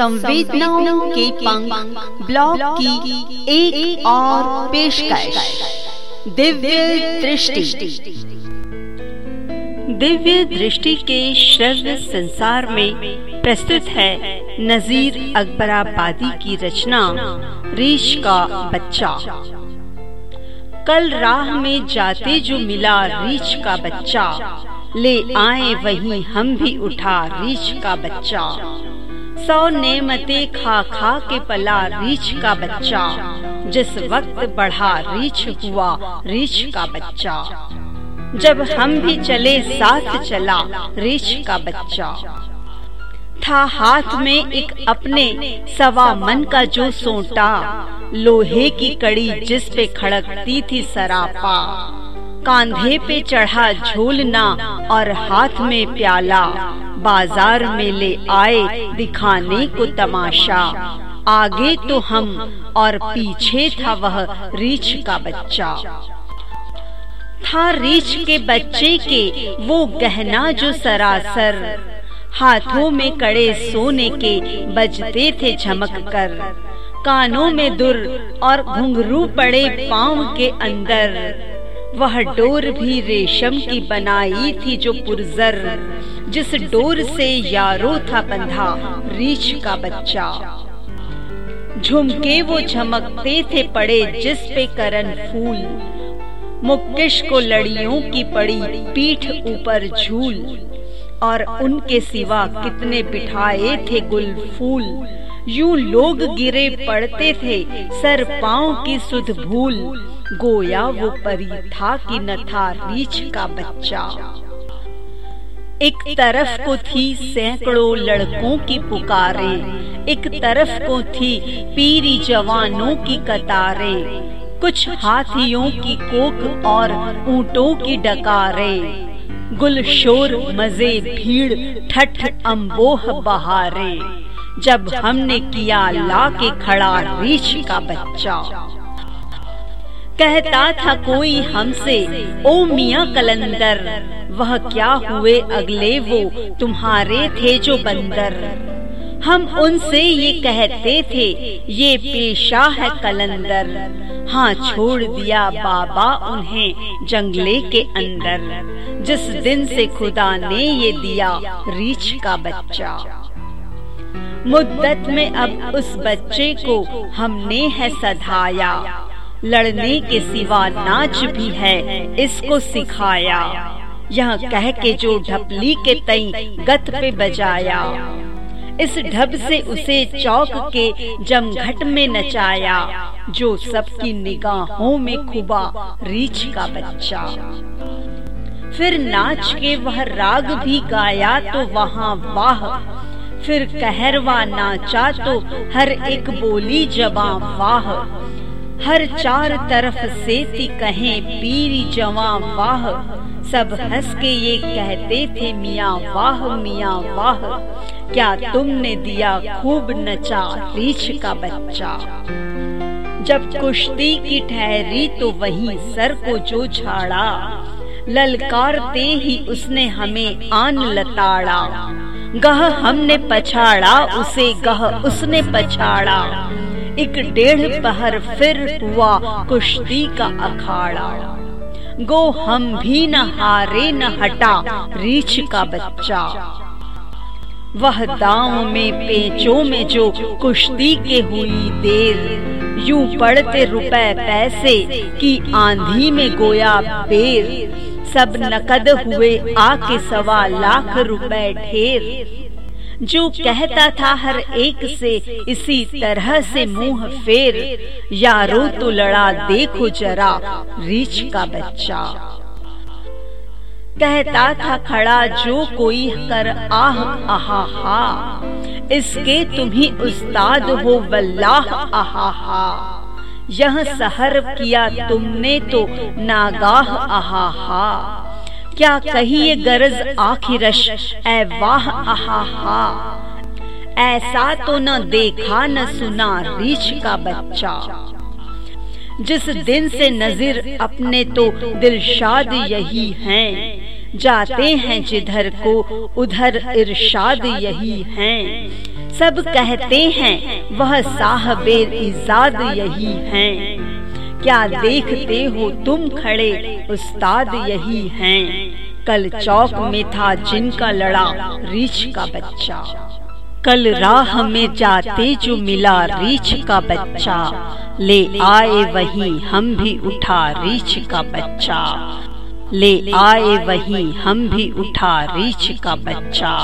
संवेदनाओं के पंख ब्लॉग की एक, एक और पेशकश। दिव्य दृष्टि। दिव्य दृष्टि के श्रव्य संसार में प्रस्तुत है नजीर अकबराबादी की रचना रीश का बच्चा। कल राह में जाते जो मिला रीछ का बच्चा ले आए वहीं हम भी उठा रीछ का बच्चा। सौ नेमते खा खा के पला रीछ का बच्चा। जिस वक्त बढ़ा रीछ हुआ रीछ का बच्चा। जब हम भी चले साथ चला रीछ का बच्चा। था हाथ में एक अपने सवा मन का जो सोटा, लोहे की कड़ी जिस पे खड़कती थी सरापा। कांधे पे चढ़ा झूलना और हाथ में प्याला। बाज़ार में ले आए दिखाने को तमाशा। आगे तो हम और पीछे था वह रीछ का बच्चा। था रीछ के बच्चे के वो गहना जो सरासर हाथों में कड़े सोने के बजते थे झमक कर। कानों में दुर और घुंघरू पड़े पाँव के अंदर। वह डोर भी रेशम की बनाई थी जो पुरजर, जिस डोर से यारो था बंधा, रीछ का बच्चा। झुमके वो झमकते थे पड़े, जिस पे करन फूल। मुक्किश को लड़ियों की पड़ी पीठ ऊपर झूल, और उनके सिवा कितने बिठाए थे गुल फूल। यूँ लोग गिरे पड़ते थे, सर पाँव की सुध भूल। गोया वो परी था कि न था रीछ का बच्चा। एक तरफ़ को थी सैकड़ों लड़कों की पुकारे, एक तरफ़ को थी पीरी जवानों की कतारें, कुछ हाथियों की कोक और ऊंटों की डकारे गुल शोर मज़े भीड़ ठठ अम्बोह बहारे, जब हमने किया ला के खड़ा रीछ का बच्चा। कहता था कोई हमसे, ओ मिया कलंदर, वह क्या हुए अगले वो तुम्हारे थे जो बंदर? हम उनसे ये कहते थे, ये पेशा है कलंदर हाँ छोड़ दिया बाबा उन्हें जंगले के अंदर, जिस दिन से खुदा ने ये दिया रीछ का बच्चा। मुद्दत में अब उस बच्चे को हमने है सधाया लड़ने के सिवा नाच भी है, इसको सिखाया। यह कह के जो ढपली के तई गत पे बजाया। इस ढब से उसे चौक के जमघट में नचाया, जो सबकी निगाहों में खुबा रीछ का बच्चा। फिर नाच के वह राग भी गाया तो वहाँ वाह, फिर कहरवा नाचा तो हर एक बोली जबा वाह। हर चार तरफ़ से ती कहें, पीरी जवा वाह। सब हंस के ये कहते थे, मिया वाह मिया वाह। क्या तुमने दिया खूब नचा रीछ का बच्चा? जब कुश्ती की ठहरी तो वही सर को जो छाड़ा ललकारते ही उसने हमें आन लताड़ा। गह हमने पछाड़ा, उसे गह उसने पछाड़ा। एक डेढ़ पहर फिर हुआ कुश्ती का अखाड़ा। गो हम भी न हारे न हटा रीछ का बच्चा। वह दाव में पेचों में जो कुश्ती के हुई देर, यूँ पड़ते रुपए पैसे की आंधी में गोया बेर। सब नकद हुए आके सवा लाख रुपए ढेर। जो कहता था हर एक से इसी तरह से मुँह फेर। यारो तो लड़ा देखो जरा। रीछ का बच्चा। कहता था खड़ा जो कोई कर आह आहा हा। इसके तुम्ही उस्ताद हो वल्लाह आहा हा। यह सहर किया तुमने तो नागाह आहा हा। क्या कहिए गरज आखिरश? ए वाह, आहा ऐसा तो न देखा, न सुना रीछ का बच्चा। जिस दिन से नज़र अपने तो दिलशाद यही हैं। जाते हैं जिधर को, उधर इरशाद यही हैं। सब कहते हैं, वह साहबेर इजाद यही हैं। क्या देखते हो तुम खड़े? उस्ताद यही हैं। कल चौक में था जिनका लड़ा रीछ का बच्चा। कल राह में जाते जो मिला रीछ का बच्चा। ले आए वही हम भी उठा रीछ का बच्चा। ले आए वही हम भी उठा रीछ का बच्चा।